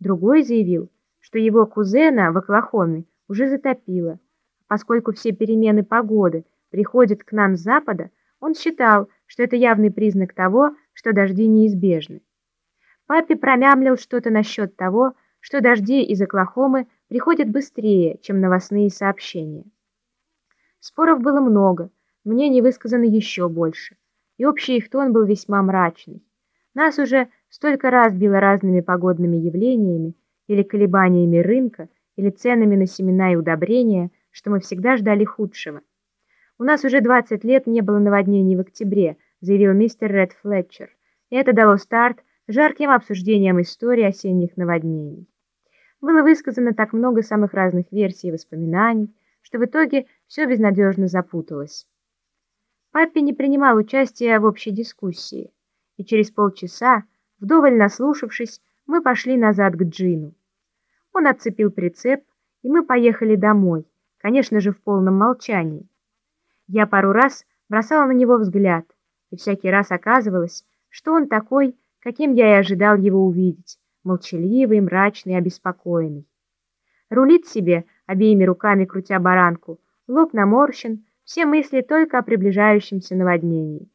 Другой заявил, что его кузена в Оклахоме уже затопило. Поскольку все перемены погоды приходят к нам с запада, он считал, что это явный признак того, что дожди неизбежны. Папе промямлил что-то насчет того, что дожди из Оклахомы приходят быстрее, чем новостные сообщения. Споров было много, мнений высказано еще больше, и общий их тон был весьма мрачный. Нас уже столько раз било разными погодными явлениями или колебаниями рынка, или ценами на семена и удобрения, что мы всегда ждали худшего. «У нас уже 20 лет не было наводнений в октябре», заявил мистер Ред Флетчер, и это дало старт жарким обсуждениям истории осенних наводнений. Было высказано так много самых разных версий и воспоминаний, что в итоге все безнадежно запуталось. Паппи не принимал участия в общей дискуссии, и через полчаса, вдоволь наслушавшись, мы пошли назад к Джину. Он отцепил прицеп, и мы поехали домой, конечно же, в полном молчании. Я пару раз бросала на него взгляд, и всякий раз оказывалось, что он такой, каким я и ожидал его увидеть, молчаливый, мрачный, обеспокоенный. Рулит себе, обеими руками крутя баранку, лоб наморщен, все мысли только о приближающемся наводнении.